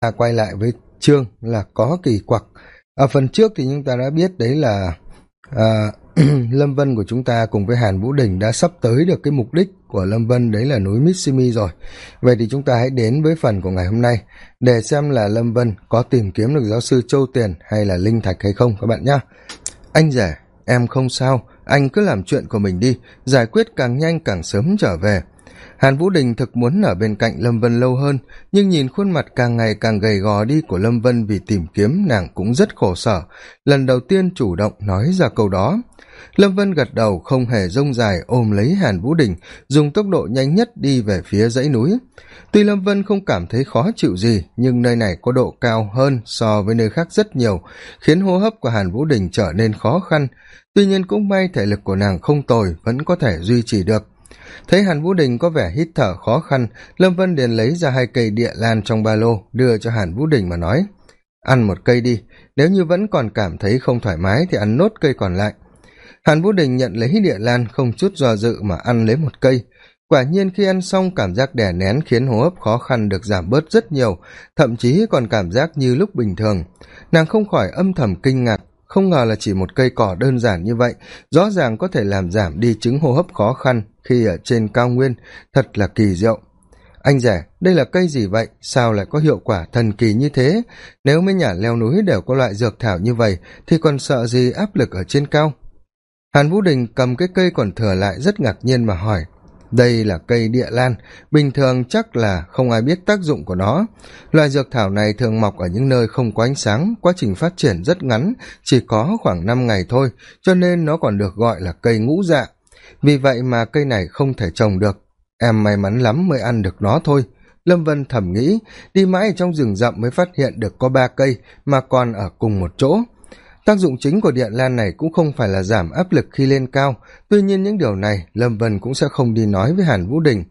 ta quay lại với chương là có kỳ quặc. Ở phần trước thì chúng ta đã biết đấy là à, lâm vân của chúng ta cùng với hàn vũ đình đã sắp tới được cái mục đích của lâm vân đấy là núi mitsimi rồi. Vậy thì chúng ta hãy đến với phần của ngày hôm nay để xem là lâm vân có tìm kiếm được giáo sư châu tiền hay là linh thạch hay không các bạn nhé anh rể em không sao. Anh cứ làm chuyện của mình đi. Giải quyết càng nhanh càng sớm trở về hàn vũ đình thực muốn ở bên cạnh lâm vân lâu hơn, nhưng nhìn khuôn mặt càng ngày càng gầy gò đi của lâm vân vì tìm kiếm nàng cũng rất khổ sở, lần đầu tiên chủ động nói ra câu đó. Lâm vân gật đầu không hề rông dài ôm lấy hàn vũ đình, dùng tốc độ nhanh nhất đi về phía dãy núi. Tuy lâm vân không cảm thấy khó chịu gì, nhưng nơi này có độ cao hơn so với nơi khác rất nhiều, khiến hô hấp của hàn vũ đình trở nên khó khăn. Tuy nhiên cũng may thể lực của nàng không tồi, vẫn có thể duy trì được thấy hàn vũ đình có vẻ hít thở khó khăn, lâm vân liền lấy ra hai cây địa lan trong ba lô, đưa cho hàn vũ đình mà nói, ăn một cây đi, nếu như vẫn còn cảm thấy không thoải mái thì ăn nốt cây còn lại. Hàn vũ đình nhận lấy địa lan không chút do dự mà ăn lấy một cây. Quả nhiên khi ăn xong cảm giác đè nén khiến hô hấp khó khăn được giảm bớt rất nhiều, thậm chí còn cảm giác như lúc bình thường. Nàng không khỏi âm thầm kinh ngạc, không ngờ là chỉ một cây cỏ đơn giản như vậy, rõ ràng có thể làm giảm đi chứng hô hấp khó khăn khi ở trên cao nguyên, thật là kỳ diệu. Anh rẻ đây là cây gì vậy? Sao lại có hiệu quả thần kỳ như thế? Nếu mấy nhà leo núi đều có loại dược thảo như vậy, thì còn sợ gì áp lực ở trên cao? Hàn vũ đình cầm cái cây còn thừa lại rất ngạc nhiên mà hỏi, đây là cây địa lan, bình thường chắc là không ai biết tác dụng của nó. Loài dược thảo này thường mọc ở những nơi không có ánh sáng, quá trình phát triển rất ngắn, chỉ có khoảng năm ngày thôi, cho nên nó còn được gọi là cây ngũ dạ vì vậy mà cây này không thể trồng được. Em may mắn lắm mới ăn được nó thôi. Lâm vân thầm nghĩ, đi mãi trong rừng rậm mới phát hiện được có ba cây mà còn ở cùng một chỗ. Tác dụng chính của điện lan này cũng không phải là giảm áp lực khi lên cao. Tuy nhiên những điều này, lâm vân cũng sẽ không đi nói với hàn vũ đình.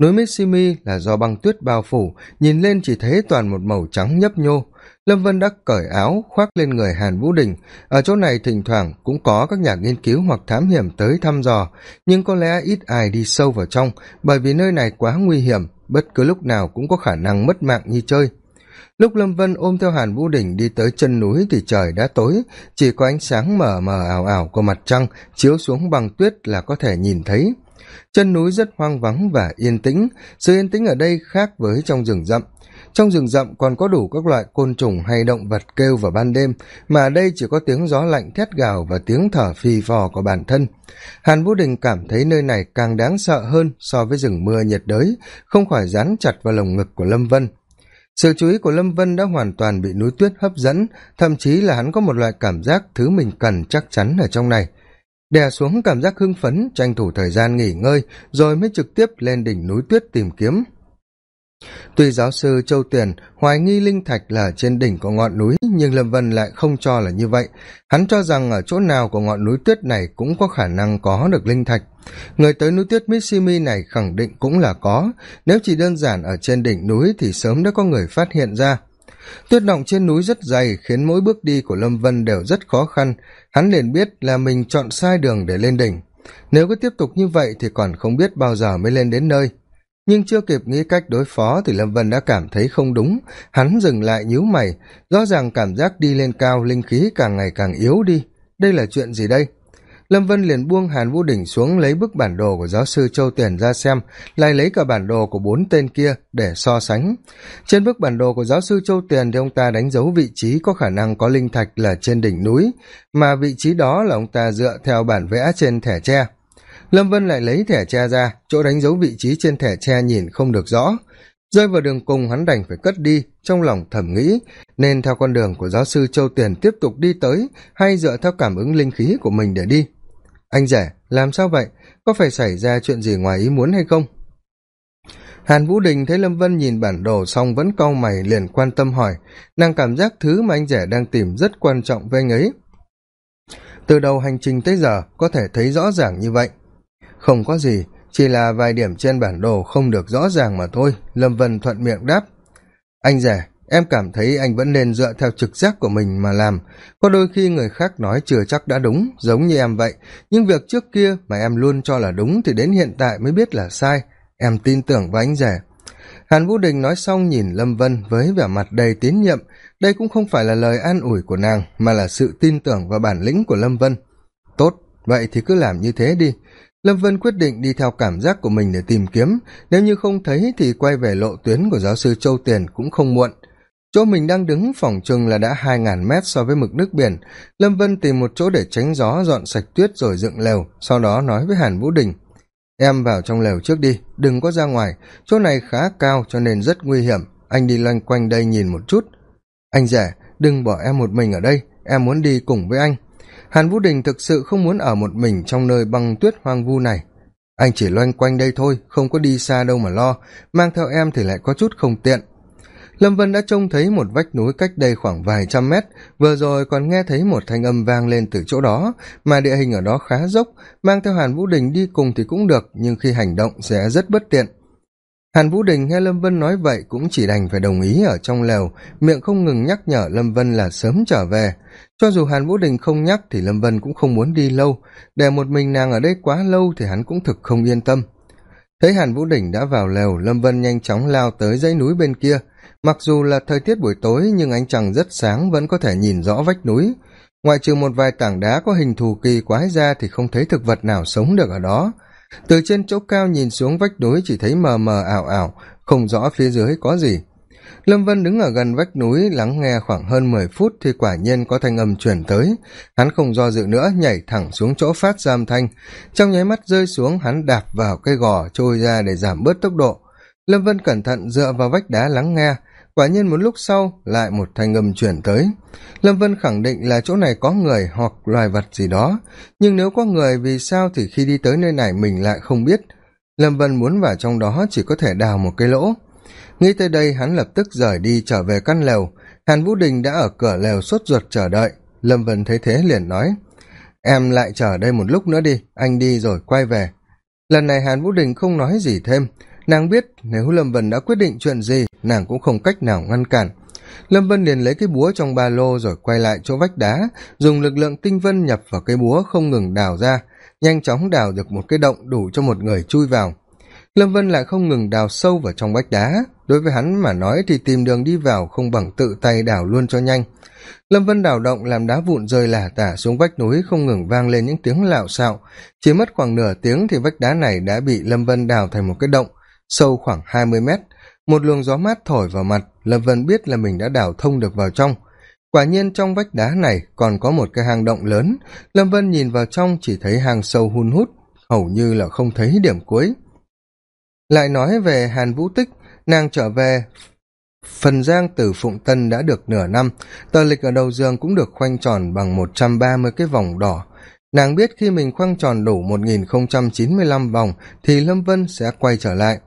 Núi mitsimi là do băng tuyết bao phủ, nhìn lên chỉ thấy toàn một màu trắng nhấp nhô lâm vân đã cởi áo, khoác lên người hàn vũ đình. Ở chỗ này thỉnh thoảng cũng có các nhà nghiên cứu hoặc thám hiểm tới thăm dò, nhưng có lẽ ít ai đi sâu vào trong, bởi vì nơi này quá nguy hiểm, bất cứ lúc nào cũng có khả năng mất mạng như chơi. Lúc lâm vân ôm theo hàn vũ đình đi tới chân núi thì trời đã tối, chỉ có ánh sáng mờ mờ ảo ảo của mặt trăng chiếu xuống bằng tuyết là có thể nhìn thấy chân núi rất hoang vắng và yên tĩnh. Sự yên tĩnh ở đây khác với trong rừng rậm. Trong rừng rậm còn có đủ các loại côn trùng hay động vật kêu vào ban đêm, mà ở đây chỉ có tiếng gió lạnh thét gào và tiếng thở phì phò của bản thân. Hàn vũ đình cảm thấy nơi này càng đáng sợ hơn so với rừng mưa nhiệt đới, không khỏi dán chặt vào lồng ngực của lâm vân. Sự chú ý của lâm vân đã hoàn toàn bị núi tuyết hấp dẫn, thậm chí là hắn có một loại cảm giác thứ mình cần chắc chắn ở trong này đè xuống cảm giác hưng phấn, tranh thủ thời gian nghỉ ngơi, rồi mới trực tiếp lên đỉnh núi tuyết tìm kiếm. Tuy giáo sư châu tiền hoài nghi linh thạch là trên đỉnh của ngọn núi, nhưng lâm vân lại không cho là như vậy. Hắn cho rằng ở chỗ nào của ngọn núi tuyết này cũng có khả năng có được linh thạch. Người tới núi tuyết mitsimi này khẳng định cũng là có. Nếu chỉ đơn giản ở trên đỉnh núi thì sớm đã có người phát hiện ra tuyết động trên núi rất dày khiến mỗi bước đi của lâm vân đều rất khó khăn. Hắn liền biết là mình chọn sai đường để lên đỉnh. Nếu cứ tiếp tục như vậy thì còn không biết bao giờ mới lên đến nơi. Nhưng chưa kịp nghĩ cách đối phó thì lâm vân đã cảm thấy không đúng. Hắn dừng lại nhíu mày. Rõ ràng cảm giác đi lên cao, linh khí càng ngày càng yếu đi. Đây là chuyện gì đây? Lâm vân liền buông hàn vũ đỉnh xuống lấy bức bản đồ của giáo sư châu tiền ra xem, lại lấy cả bản đồ của bốn tên kia để so sánh. Trên bức bản đồ của giáo sư châu tiền thì ông ta đánh dấu vị trí có khả năng có linh thạch là trên đỉnh núi, mà vị trí đó là ông ta dựa theo bản vẽ trên thẻ tre. Lâm vân lại lấy thẻ tre ra, chỗ đánh dấu vị trí trên thẻ tre nhìn không được rõ. Rơi vào đường cùng hắn đành phải cất đi, trong lòng thầm nghĩ, nên theo con đường của giáo sư châu tiền tiếp tục đi tới, hay dựa theo cảm ứng linh khí của mình để đi anh rể, làm sao vậy? Có phải xảy ra chuyện gì ngoài ý muốn hay không? Hàn vũ đình thấy lâm vân nhìn bản đồ xong vẫn cau mày liền quan tâm hỏi. Nàng cảm giác thứ mà anh rể đang tìm rất quan trọng với anh ấy. Từ đầu hành trình tới giờ, có thể thấy rõ ràng như vậy. Không có gì, chỉ là vài điểm trên bản đồ không được rõ ràng mà thôi, lâm vân thuận miệng đáp. Anh rể em cảm thấy anh vẫn nên dựa theo trực giác của mình mà làm. Có đôi khi người khác nói chưa chắc đã đúng, giống như em vậy. Nhưng việc trước kia mà em luôn cho là đúng thì đến hiện tại mới biết là sai. Em tin tưởng vào anh rể. Hàn vũ đình nói xong nhìn lâm vân với vẻ mặt đầy tín nhiệm. Đây cũng không phải là lời an ủi của nàng, mà là sự tin tưởng và bản lĩnh của lâm vân. Tốt, vậy thì cứ làm như thế đi. Lâm vân quyết định đi theo cảm giác của mình để tìm kiếm. Nếu như không thấy thì quay về lộ tuyến của giáo sư châu tiền cũng không muộn chỗ mình đang đứng phỏng chừng là đã hai ngàn mét so với mực nước biển. Lâm vân tìm một chỗ để tránh gió, dọn sạch tuyết rồi dựng lều, sau đó nói với hàn vũ đình. Em vào trong lều trước đi, đừng có ra ngoài. Chỗ này khá cao cho nên rất nguy hiểm. Anh đi loanh quanh đây nhìn một chút. Anh rể, đừng bỏ em một mình ở đây. Em muốn đi cùng với anh. Hàn vũ đình thực sự không muốn ở một mình trong nơi băng tuyết hoang vu này. Anh chỉ loanh quanh đây thôi, không có đi xa đâu mà lo. Mang theo em thì lại có chút không tiện lâm vân đã trông thấy một vách núi cách đây khoảng vài trăm mét, vừa rồi còn nghe thấy một thanh âm vang lên từ chỗ đó, mà địa hình ở đó khá dốc, mang theo hàn vũ đình đi cùng thì cũng được, nhưng khi hành động sẽ rất bất tiện. Hàn vũ đình nghe lâm vân nói vậy cũng chỉ đành phải đồng ý ở trong lều, miệng không ngừng nhắc nhở lâm vân là sớm trở về. Cho dù hàn vũ đình không nhắc thì lâm vân cũng không muốn đi lâu, để một mình nàng ở đây quá lâu thì hắn cũng thực không yên tâm. Thấy hàn vũ đình đã vào lều, lâm vân nhanh chóng lao tới dãy núi bên kia mặc dù là thời tiết buổi tối, nhưng ánh trăng rất sáng vẫn có thể nhìn rõ vách núi. Ngoại trừ một vài tảng đá có hình thù kỳ quái ra thì không thấy thực vật nào sống được ở đó. Từ trên chỗ cao nhìn xuống vách núi chỉ thấy mờ mờ ảo ảo, không rõ phía dưới có gì. Lâm vân đứng ở gần vách núi, lắng nghe khoảng hơn mười phút thì quả nhiên có thanh âm chuyển tới. Hắn không do dự nữa, nhảy thẳng xuống chỗ phát ra âm thanh. Trong nháy mắt rơi xuống, hắn đạp vào cây gò, trôi ra để giảm bớt tốc độ lâm vân cẩn thận dựa vào vách đá lắng nghe. Quả nhiên một lúc sau, lại một thanh âm chuyển tới. Lâm vân khẳng định là chỗ này có người hoặc loài vật gì đó. Nhưng nếu có người, vì sao thì khi đi tới nơi này mình lại không biết? Lâm vân muốn vào trong đó chỉ có thể đào một cái lỗ. Nghĩ tới đây, hắn lập tức rời đi trở về căn lều. Hàn vũ đình đã ở cửa lều sốt ruột chờ đợi. Lâm vân thấy thế liền nói, em lại chờ đây một lúc nữa đi, anh đi rồi quay về. Lần này hàn vũ đình không nói gì thêm nàng biết nếu lâm vân đã quyết định chuyện gì, nàng cũng không cách nào ngăn cản. Lâm vân liền lấy cái búa trong ba lô rồi quay lại chỗ vách đá, dùng lực lượng tinh vân nhập vào cái búa không ngừng đào ra, nhanh chóng đào được một cái động đủ cho một người chui vào. Lâm vân lại không ngừng đào sâu vào trong vách đá, đối với hắn mà nói thì tìm đường đi vào không bằng tự tay đào luôn cho nhanh. Lâm vân đào động làm đá vụn rơi lả tả xuống vách núi không ngừng vang lên những tiếng lạo xạo. Chỉ mất khoảng nửa tiếng thì vách đá này đã bị lâm vân đào thành một cái động sâu khoảng hai mươi mét. Một luồng gió mát thổi vào mặt, lâm vân biết là mình đã đào thông được vào trong. Quả nhiên trong vách đá này còn có một cái hang động lớn. Lâm vân nhìn vào trong chỉ thấy hang sâu hun hút, hầu như là không thấy điểm cuối. Lại nói về hàn vũ tích, nàng trở về phần giang từ phụng tân đã được nửa năm. Tờ lịch ở đầu giường cũng được khoanh tròn bằng một trăm ba mươi cái vòng đỏ. Nàng biết khi mình khoanh tròn đủ một nghìn không trăm chín mươi lăm vòng thì lâm vân sẽ quay trở lại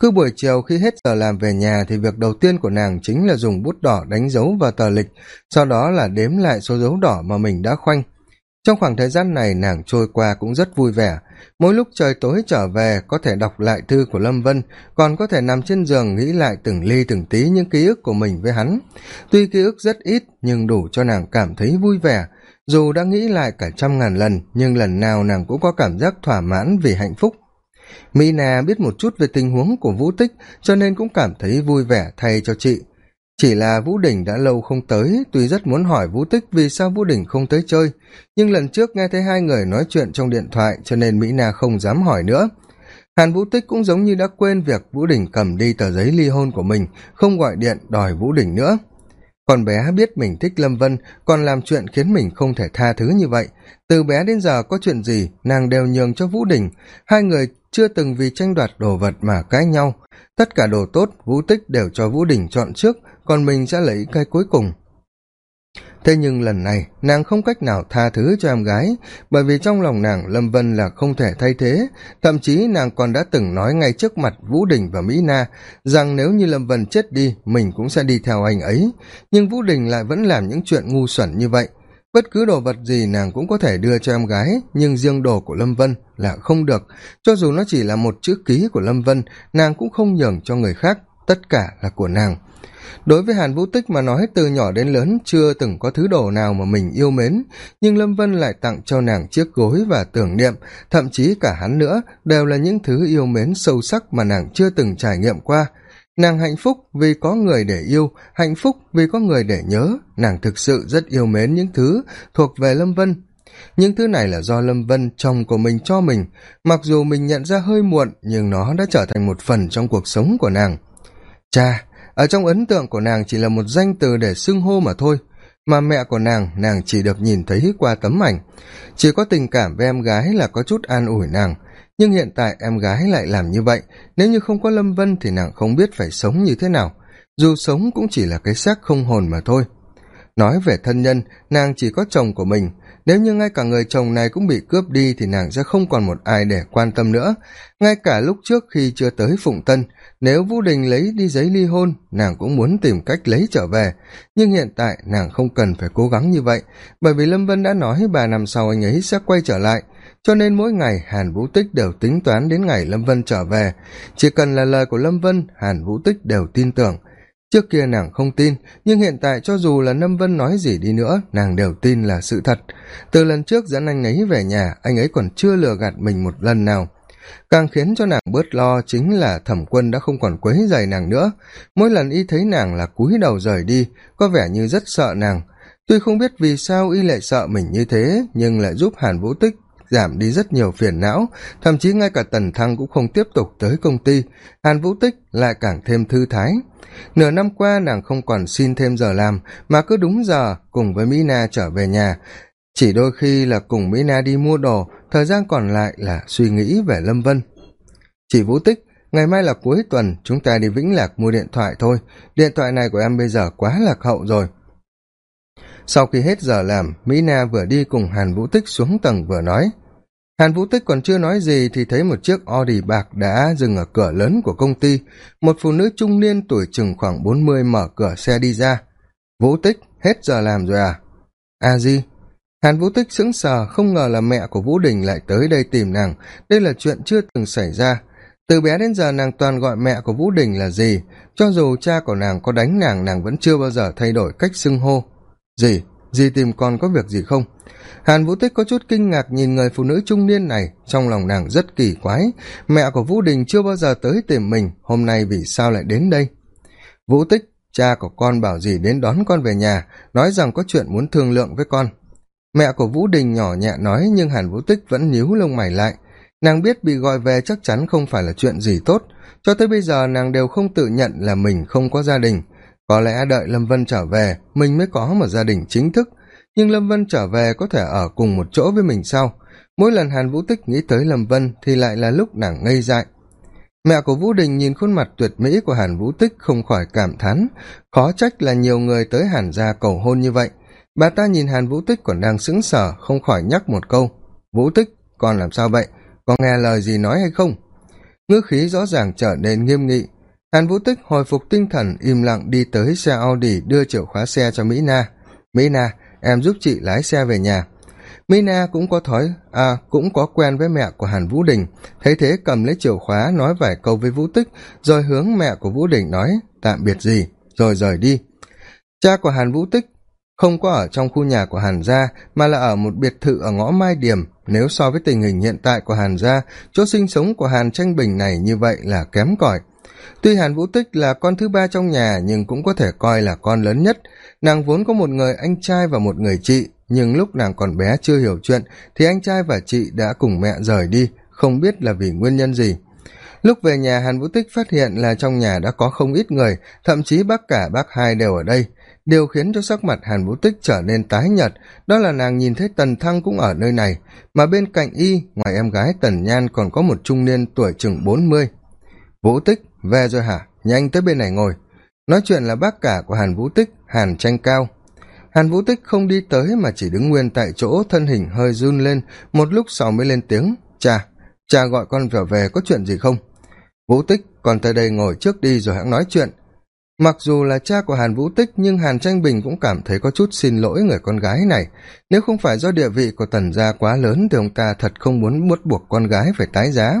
cứ buổi chiều khi hết giờ làm về nhà thì việc đầu tiên của nàng chính là dùng bút đỏ đánh dấu vào tờ lịch, sau đó là đếm lại số dấu đỏ mà mình đã khoanh. Trong khoảng thời gian này, nàng trôi qua cũng rất vui vẻ. Mỗi lúc trời tối trở về, có thể đọc lại thư của lâm vân, còn có thể nằm trên giường nghĩ lại từng ly từng tí những ký ức của mình với hắn. Tuy ký ức rất ít, nhưng đủ cho nàng cảm thấy vui vẻ. Dù đã nghĩ lại cả trăm ngàn lần, nhưng lần nào nàng cũng có cảm giác thỏa mãn vì hạnh phúc mỹ Nà biết một chút về tình huống của vũ tích, cho nên cũng cảm thấy vui vẻ thay cho chị. Chỉ là vũ đình đã lâu không tới, tuy rất muốn hỏi vũ tích vì sao vũ đình không tới chơi. Nhưng lần trước nghe thấy hai người nói chuyện trong điện thoại, cho nên mỹ na không dám hỏi nữa. Hàn vũ tích cũng giống như đã quên việc vũ đình cầm đi tờ giấy ly hôn của mình, không gọi điện đòi vũ đình nữa. Con bé biết mình thích lâm vân, còn làm chuyện khiến mình không thể tha thứ như vậy. Từ bé đến giờ có chuyện gì, nàng đều nhường cho vũ đình. Hai người chưa từng vì tranh đoạt đồ vật mà cãi nhau. Tất cả đồ tốt, vũ tích đều cho vũ đình chọn trước, còn mình sẽ lấy cái cuối cùng. Thế nhưng lần này, nàng không cách nào tha thứ cho em gái, bởi vì trong lòng nàng lâm vân là không thể thay thế. Thậm chí nàng còn đã từng nói ngay trước mặt vũ đình và mỹ na rằng nếu như lâm vân chết đi, mình cũng sẽ đi theo anh ấy. Nhưng vũ đình lại vẫn làm những chuyện ngu xuẩn như vậy bất cứ đồ vật gì nàng cũng có thể đưa cho em gái, nhưng riêng đồ của lâm vân là không được. Cho dù nó chỉ là một chữ ký của lâm vân, nàng cũng không nhường cho người khác, tất cả là của nàng. Đối với hàn vũ tích mà nói, từ nhỏ đến lớn chưa từng có thứ đồ nào mà mình yêu mến, nhưng lâm vân lại tặng cho nàng chiếc gối và tưởng niệm, thậm chí cả hắn nữa, đều là những thứ yêu mến sâu sắc mà nàng chưa từng trải nghiệm qua nàng hạnh phúc vì có người để yêu, hạnh phúc vì có người để nhớ. Nàng thực sự rất yêu mến những thứ thuộc về lâm vân. Những thứ này là do lâm vân, chồng của mình, cho mình. Mặc dù mình nhận ra hơi muộn, nhưng nó đã trở thành một phần trong cuộc sống của nàng. Cha, ở trong ấn tượng của nàng chỉ là một danh từ để xưng hô mà thôi mà mẹ của nàng nàng chỉ được nhìn thấy qua tấm ảnh. Chỉ có tình cảm với em gái là có chút an ủi nàng. Nhưng hiện tại em gái lại làm như vậy. Nếu như không có lâm vân thì nàng không biết phải sống như thế nào. Dù sống cũng chỉ là cái xác không hồn mà thôi. Nói về thân nhân, nàng chỉ có chồng của mình nếu như ngay cả người chồng này cũng bị cướp đi thì nàng sẽ không còn một ai để quan tâm nữa. Ngay cả lúc trước khi chưa tới phụng tân, nếu vũ đình lấy đi giấy ly hôn, nàng cũng muốn tìm cách lấy trở về. Nhưng hiện tại, nàng không cần phải cố gắng như vậy, bởi vì lâm vân đã nói ba năm sau anh ấy sẽ quay trở lại. Cho nên mỗi ngày, hàn vũ tích đều tính toán đến ngày lâm vân trở về. Chỉ cần là lời của lâm vân, hàn vũ tích đều tin tưởng trước kia nàng không tin, nhưng hiện tại cho dù là lâm vân nói gì đi nữa, nàng đều tin là sự thật. Từ lần trước dẫn anh ấy về nhà, anh ấy còn chưa lừa gạt mình một lần nào. Càng khiến cho nàng bớt lo chính là thẩm quân đã không còn quấy dày nàng nữa. Mỗi lần y thấy nàng là cúi đầu rời đi, có vẻ như rất sợ nàng. Tuy không biết vì sao y lại sợ mình như thế, nhưng lại giúp hàn vũ tích giảm đi rất nhiều phiền não. Thậm chí ngay cả tần thăng cũng không tiếp tục tới công ty. Hàn vũ tích lại càng thêm thư thái nửa năm qua nàng không còn xin thêm giờ làm, mà cứ đúng giờ cùng với mỹ na trở về nhà. Chỉ đôi khi là cùng mỹ na đi mua đồ, thời gian còn lại là suy nghĩ về lâm vân. Chị vũ tích, ngày mai là cuối tuần, chúng ta đi vĩnh lạc mua điện thoại thôi. Điện thoại này của em bây giờ quá lạc hậu rồi. Sau khi hết giờ làm, mỹ na vừa đi cùng hàn vũ tích xuống tầng vừa nói hàn vũ tích còn chưa nói gì thì thấy một chiếc audi bạc đã dừng ở cửa lớn của công ty. Một phụ nữ trung niên tuổi chừng khoảng bốn mươi mở cửa xe đi ra. Vũ tích, hết giờ làm rồi à? A di. Hàn vũ tích sững sờ, không ngờ là mẹ của vũ đình lại tới đây tìm nàng. Đây là chuyện chưa từng xảy ra. Từ bé đến giờ nàng toàn gọi mẹ của vũ đình là gì? Cho dù cha của nàng có đánh nàng nàng vẫn chưa bao giờ thay đổi cách xưng hô. Gì dì tìm con có việc gì không? Hàn vũ tích có chút kinh ngạc nhìn người phụ nữ trung niên này, trong lòng nàng rất kỳ quái. Mẹ của vũ đình chưa bao giờ tới tìm mình, hôm nay vì sao lại đến đây? Vũ tích, cha của con bảo gì đến đón con về nhà, nói rằng có chuyện muốn thương lượng với con. Mẹ của vũ đình nhỏ nhẹ nói, nhưng hàn vũ tích vẫn nhíu lông mày lại. Nàng biết bị gọi về chắc chắn không phải là chuyện gì tốt. Cho tới bây giờ, nàng đều không tự nhận là mình không có gia đình. Có lẽ đợi lâm vân trở về, mình mới có một gia đình chính thức nhưng lâm vân trở về có thể ở cùng một chỗ với mình sau. Mỗi lần hàn vũ tích nghĩ tới lâm vân thì lại là lúc nàng ngây dại. Mẹ của vũ đình nhìn khuôn mặt tuyệt mỹ của hàn vũ tích không khỏi cảm thán. Khó trách là nhiều người tới hàn gia cầu hôn như vậy. Bà ta nhìn hàn vũ tích còn đang sững sờ, không khỏi nhắc một câu. Vũ tích, con làm sao vậy? Có nghe lời gì nói hay không? Ngữ khí rõ ràng trở nên nghiêm nghị. Hàn vũ tích hồi phục tinh thần, im lặng đi tới xe audi đưa chìa khóa xe cho mỹ na. Mỹ na em giúp chị lái xe về nhà. Mina cũng có thói à cũng có quen với mẹ của hàn vũ đình. Thấy thế cầm lấy chìa khóa nói vài câu với vũ tích, rồi hướng mẹ của vũ đình nói, tạm biệt gì, rồi rời đi. Cha của hàn vũ tích không có ở trong khu nhà của hàn gia, mà là ở một biệt thự ở ngõ mai điểm. Nếu so với tình hình hiện tại của hàn gia, chỗ sinh sống của hàn tranh bình này như vậy là kém cỏi tuy hàn vũ tích là con thứ ba trong nhà, nhưng cũng có thể coi là con lớn nhất. Nàng vốn có một người anh trai và một người chị, nhưng lúc nàng còn bé chưa hiểu chuyện, thì anh trai và chị đã cùng mẹ rời đi, không biết là vì nguyên nhân gì. Lúc về nhà, hàn vũ tích phát hiện là trong nhà đã có không ít người, thậm chí bác cả bác hai đều ở đây. Điều khiến cho sắc mặt hàn vũ tích trở nên tái nhợt, đó là nàng nhìn thấy tần thăng cũng ở nơi này, mà bên cạnh y, ngoài em gái tần nhan còn có một trung niên tuổi chừng bốn mươi. Vũ tích về rồi hả? Nhanh tới bên này ngồi. Nói chuyện là bác cả của hàn vũ tích, hàn tranh cao. Hàn vũ tích không đi tới mà chỉ đứng nguyên tại chỗ, thân hình hơi run lên. Một lúc sau mới lên tiếng cha cha gọi con trở về có chuyện gì không? Vũ tích còn tới đây ngồi trước đi rồi hãng nói chuyện mặc dù là cha của hàn vũ tích, nhưng hàn tranh bình cũng cảm thấy có chút xin lỗi người con gái này. Nếu không phải do địa vị của tần gia quá lớn thì ông ta thật không muốn bắt buộc con gái phải tái giá.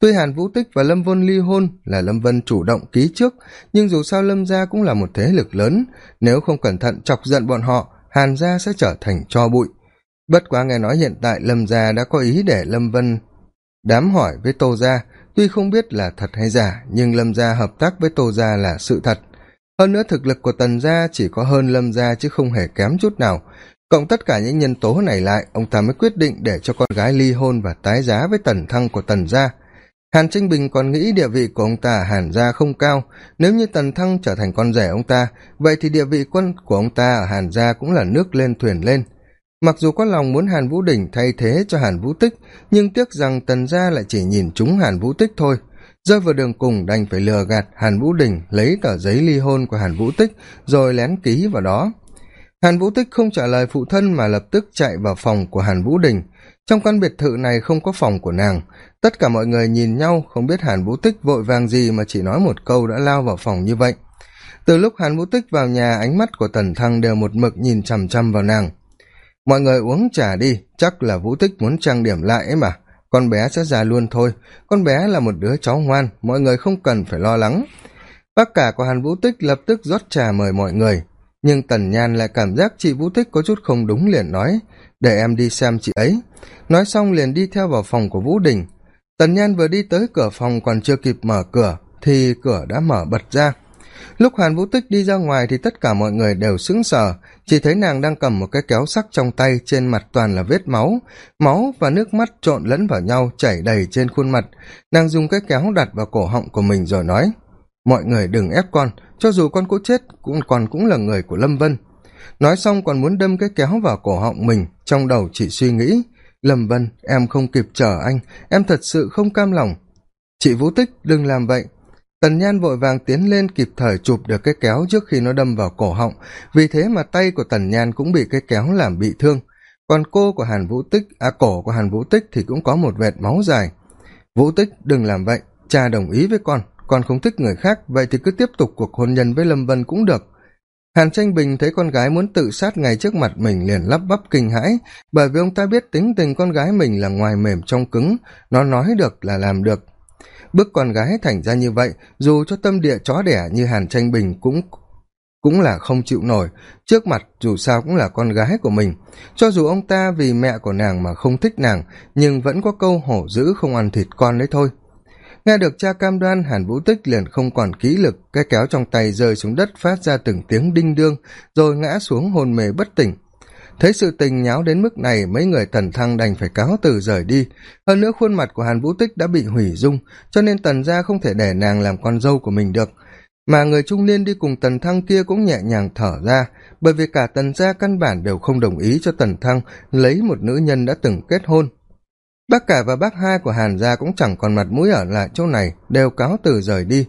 Tuy hàn vũ tích và lâm vân ly hôn là lâm vân chủ động ký trước, nhưng dù sao lâm gia cũng là một thế lực lớn. Nếu không cẩn thận chọc giận bọn họ, hàn gia sẽ trở thành cho bụi. Bất quá nghe nói hiện tại lâm gia đã có ý để lâm vân đám hỏi với tô gia tuy không biết là thật hay giả, nhưng lâm gia hợp tác với tô gia là sự thật. Hơn nữa thực lực của tần gia chỉ có hơn lâm gia chứ không hề kém chút nào. Cộng tất cả những nhân tố này lại, ông ta mới quyết định để cho con gái ly hôn và tái giá với tần thăng của tần gia. Hàn Trinh bình còn nghĩ địa vị của ông ta hàn gia không cao. Nếu như tần thăng trở thành con rể ông ta, vậy thì địa vị quân của ông ta ở hàn gia cũng là nước lên thuyền lên mặc dù có lòng muốn hàn vũ đình thay thế cho hàn vũ tích, nhưng tiếc rằng tần gia lại chỉ nhìn chúng hàn vũ tích thôi. Rơi vào đường cùng đành phải lừa gạt hàn vũ đình lấy tờ giấy ly hôn của hàn vũ tích, rồi lén ký vào đó. Hàn vũ tích không trả lời phụ thân mà lập tức chạy vào phòng của hàn vũ đình trong căn biệt thự này không có phòng của nàng. Tất cả mọi người nhìn nhau, không biết hàn vũ tích vội vàng gì mà chỉ nói một câu đã lao vào phòng như vậy. Từ lúc hàn vũ tích vào nhà, ánh mắt của tần thăng đều một mực nhìn chằm chằm vào nàng mọi người uống trà đi, chắc là vũ tích muốn trang điểm lại ấy mà. Con bé sẽ già luôn thôi. Con bé là một đứa cháu ngoan, mọi người không cần phải lo lắng. Bác cả của hàn vũ tích lập tức rót trà mời mọi người. Nhưng tần nhan lại cảm giác chị vũ tích có chút không đúng liền nói, để em đi xem chị ấy. Nói xong liền đi theo vào phòng của vũ đình. Tần nhan vừa đi tới cửa phòng còn chưa kịp mở cửa, thì cửa đã mở bật ra. Lúc hàn vũ tích đi ra ngoài thì tất cả mọi người đều sững sờ chỉ thấy nàng đang cầm một cái kéo sắc trong tay, trên mặt toàn là vết máu. Máu và nước mắt trộn lẫn vào nhau, chảy đầy trên khuôn mặt. Nàng dùng cái kéo đặt vào cổ họng của mình rồi nói, mọi người đừng ép con, cho dù con có chết, cũng còn cũng là người của lâm vân. Nói xong còn muốn đâm cái kéo vào cổ họng mình, trong đầu chị suy nghĩ, lâm vân, em không kịp chờ anh, em thật sự không cam lòng. Chị vũ tích, đừng làm vậy tần nhan vội vàng tiến lên kịp thời chụp được cái kéo trước khi nó đâm vào cổ họng. Vì thế mà tay của tần nhan cũng bị cái kéo làm bị thương. Còn cô của hàn vũ tích à cổ của hàn vũ tích thì cũng có một vệt máu dài. Vũ tích, đừng làm vậy. Cha đồng ý với con. Con không thích người khác. Vậy thì cứ tiếp tục cuộc hôn nhân với lâm vân cũng được. Hàn tranh bình thấy con gái muốn tự sát ngay trước mặt mình liền lắp bắp kinh hãi, bởi vì ông ta biết tính tình con gái mình là ngoài mềm trong cứng. Nó nói được là làm được bức con gái thành ra như vậy, dù cho tâm địa chó đẻ như hàn tranh bình cũng cũng là không chịu nổi. Trước mặt dù sao cũng là con gái của mình. Cho dù ông ta vì mẹ của nàng mà không thích nàng, nhưng vẫn có câu hổ dữ không ăn thịt con đấy thôi. Nghe được cha cam đoan, hàn vũ tích liền không còn ký lực, cái kéo trong tay rơi xuống đất phát ra từng tiếng đinh đương, rồi ngã xuống hôn mê bất tỉnh thấy sự tình nháo đến mức này, mấy người tần thăng đành phải cáo từ rời đi. Hơn nữa khuôn mặt của hàn vũ tích đã bị hủy dung, cho nên tần gia không thể để nàng làm con dâu của mình được. Mà người trung niên đi cùng tần thăng kia cũng nhẹ nhàng thở ra, bởi vì cả tần gia căn bản đều không đồng ý cho tần thăng lấy một nữ nhân đã từng kết hôn. Bác cả và bác hai của hàn gia cũng chẳng còn mặt mũi ở lại chỗ này, đều cáo từ rời đi.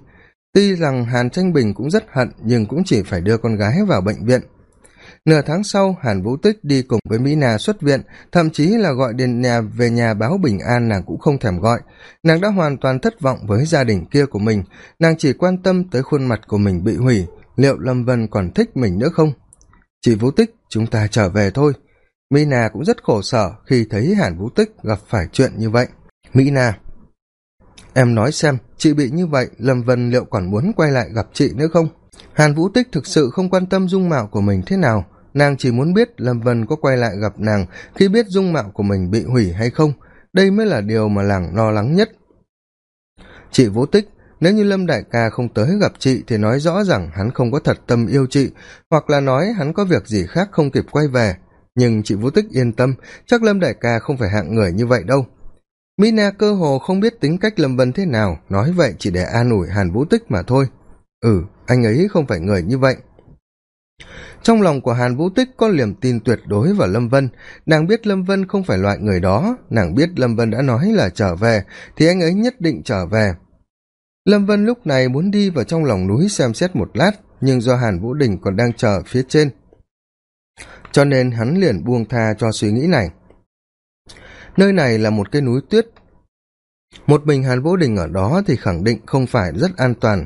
Tuy rằng hàn tranh bình cũng rất hận, nhưng cũng chỉ phải đưa con gái vào bệnh viện nửa tháng sau, hàn vũ tích đi cùng với mỹ na xuất viện, thậm chí là gọi điện nhà về nhà báo bình an nàng cũng không thèm gọi. Nàng đã hoàn toàn thất vọng với gia đình kia của mình. Nàng chỉ quan tâm tới khuôn mặt của mình bị hủy. Liệu lâm vân còn thích mình nữa không? Chị vũ tích, chúng ta trở về thôi. Mỹ na cũng rất khổ sở khi thấy hàn vũ tích gặp phải chuyện như vậy. Mỹ na, em nói xem, chị bị như vậy, lâm vân liệu còn muốn quay lại gặp chị nữa không? Hàn vũ tích thực sự không quan tâm dung mạo của mình thế nào nàng chỉ muốn biết lâm vân có quay lại gặp nàng khi biết dung mạo của mình bị hủy hay không. Đây mới là điều mà làng lo lắng nhất. Chị vũ tích, nếu như lâm đại ca không tới gặp chị thì nói rõ rằng hắn không có thật tâm yêu chị, hoặc là nói hắn có việc gì khác không kịp quay về. Nhưng chị vũ tích yên tâm, chắc lâm đại ca không phải hạng người như vậy đâu. Mina cơ hồ không biết tính cách lâm vân thế nào, nói vậy chỉ để an ủi hàn vũ tích mà thôi. Ừ anh ấy không phải người như vậy trong lòng của hàn vũ tích có liềm tin tuyệt đối vào lâm vân. Nàng biết lâm vân không phải loại người đó. Nàng biết lâm vân đã nói là trở về, thì anh ấy nhất định trở về. Lâm vân lúc này muốn đi vào trong lòng núi xem xét một lát, nhưng do hàn vũ đình còn đang chờ phía trên. Cho nên hắn liền buông tha cho suy nghĩ này. Nơi này là một cái núi tuyết. Một mình hàn vũ đình ở đó thì khẳng định không phải rất an toàn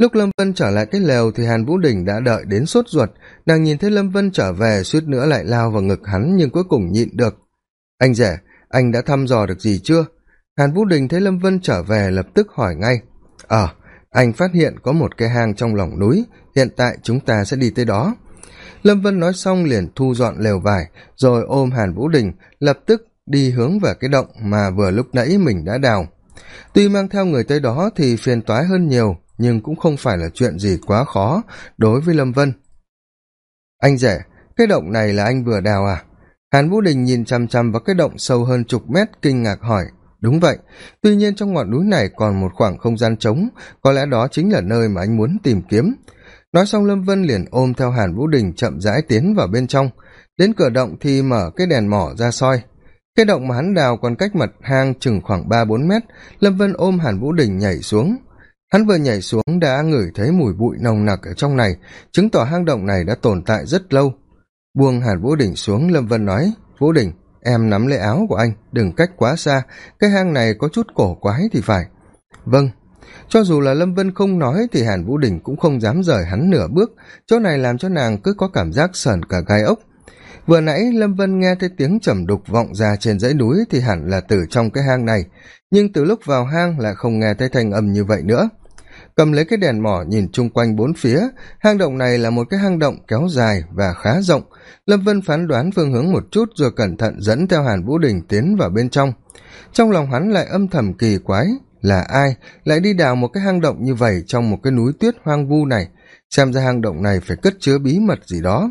lúc lâm vân trở lại cái lều thì hàn vũ đình đã đợi đến sốt ruột. Nàng nhìn thấy lâm vân trở về, suýt nữa lại lao vào ngực hắn nhưng cuối cùng nhịn được. Anh rể, anh đã thăm dò được gì chưa? Hàn vũ đình thấy lâm vân trở về lập tức hỏi ngay. Ờ anh phát hiện có một cái hang trong lòng núi, hiện tại chúng ta sẽ đi tới đó. Lâm vân nói xong liền thu dọn lều vải, rồi ôm hàn vũ đình, lập tức đi hướng về cái động mà vừa lúc nãy mình đã đào. Tuy mang theo người tới đó thì phiền toái hơn nhiều nhưng cũng không phải là chuyện gì quá khó đối với lâm vân. Anh rể, cái động này là anh vừa đào à? Hàn vũ đình nhìn chằm chằm vào cái động sâu hơn chục mét, kinh ngạc hỏi. Đúng vậy, tuy nhiên trong ngọn núi này còn một khoảng không gian trống, có lẽ đó chính là nơi mà anh muốn tìm kiếm. Nói xong lâm vân liền ôm theo hàn vũ đình chậm rãi tiến vào bên trong. Đến cửa động thì mở cái đèn mỏ ra soi. Cái động mà hắn đào còn cách mặt hang chừng khoảng ba bốn mét, lâm vân ôm hàn vũ đình nhảy xuống hắn vừa nhảy xuống đã ngửi thấy mùi bụi nồng nặc ở trong này, chứng tỏ hang động này đã tồn tại rất lâu. Buông hàn vũ đình xuống, lâm vân nói, vũ đình em nắm lấy áo của anh, đừng cách quá xa, cái hang này có chút cổ quái thì phải. Vâng. Cho dù là lâm vân không nói thì hàn vũ đình cũng không dám rời hắn nửa bước, chỗ này làm cho nàng cứ có cảm giác sờn cả gai ốc. Vừa nãy lâm vân nghe thấy tiếng trầm đục vọng ra trên dãy núi thì hẳn là từ trong cái hang này, nhưng từ lúc vào hang lại không nghe thấy thanh âm như vậy nữa cầm lấy cái đèn mỏ nhìn chung quanh bốn phía. Hang động này là một cái hang động kéo dài và khá rộng. Lâm vân phán đoán phương hướng một chút rồi cẩn thận dẫn theo hàn vũ đình tiến vào bên trong. Trong lòng hắn lại âm thầm kỳ quái, là ai lại đi đào một cái hang động như vậy trong một cái núi tuyết hoang vu này? Xem ra hang động này phải cất chứa bí mật gì đó.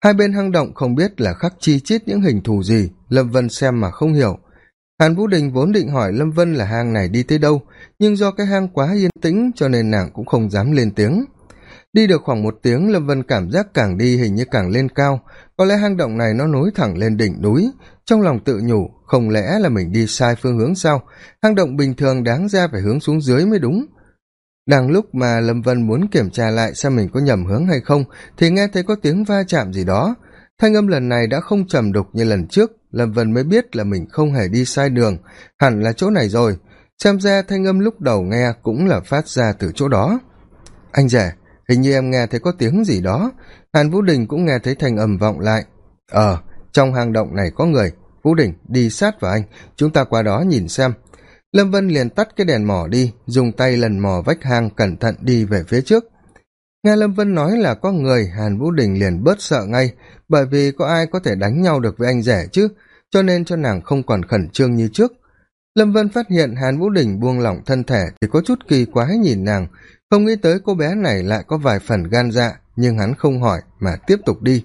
Hai bên hang động không biết là khắc chi chít những hình thù gì, lâm vân xem mà không hiểu hàn vũ đình vốn định hỏi lâm vân là hang này đi tới đâu, nhưng do cái hang quá yên tĩnh cho nên nàng cũng không dám lên tiếng. Đi được khoảng một tiếng, lâm vân cảm giác càng đi hình như càng lên cao. Có lẽ hang động này nó nối thẳng lên đỉnh núi. Trong lòng tự nhủ, không lẽ là mình đi sai phương hướng sao? Hang động bình thường đáng ra phải hướng xuống dưới mới đúng. Đang lúc mà lâm vân muốn kiểm tra lại xem mình có nhầm hướng hay không, thì nghe thấy có tiếng va chạm gì đó. Thanh âm lần này đã không trầm đục như lần trước lâm vân mới biết là mình không hề đi sai đường, hẳn là chỗ này rồi. Xem ra thanh âm lúc đầu nghe cũng là phát ra từ chỗ đó. Anh rể, hình như em nghe thấy có tiếng gì đó. Hàn vũ đình cũng nghe thấy thanh âm vọng lại. Ờ trong hang động này có người. Vũ đình, đi sát vào anh. Chúng ta qua đó nhìn xem. Lâm vân liền tắt cái đèn mỏ đi, dùng tay lần mò vách hang cẩn thận đi về phía trước nghe lâm vân nói là có người hàn vũ đình liền bớt sợ ngay, bởi vì có ai có thể đánh nhau được với anh rể chứ, cho nên cho nàng không còn khẩn trương như trước. Lâm vân phát hiện hàn vũ đình buông lỏng thân thể thì có chút kỳ quái nhìn nàng, không nghĩ tới cô bé này lại có vài phần gan dạ nhưng hắn không hỏi mà tiếp tục đi.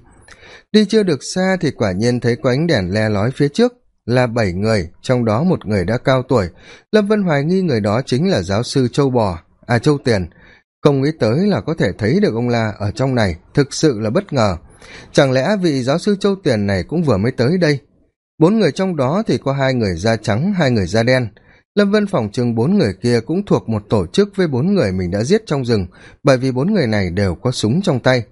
Đi chưa được xa thì quả nhiên thấy có ánh đèn le lói phía trước, là bảy người, trong đó một người đã cao tuổi. Lâm vân hoài nghi người đó chính là giáo sư châu bò à châu tiền không nghĩ tới là có thể thấy được ông la ở trong này, thực sự là bất ngờ. Chẳng lẽ vị giáo sư châu tiền này cũng vừa mới tới đây? Bốn người trong đó thì có hai người da trắng, hai người da đen. Lâm vân phòng chừng bốn người kia cũng thuộc một tổ chức với bốn người mình đã giết trong rừng, bởi vì bốn người này đều có súng trong tay.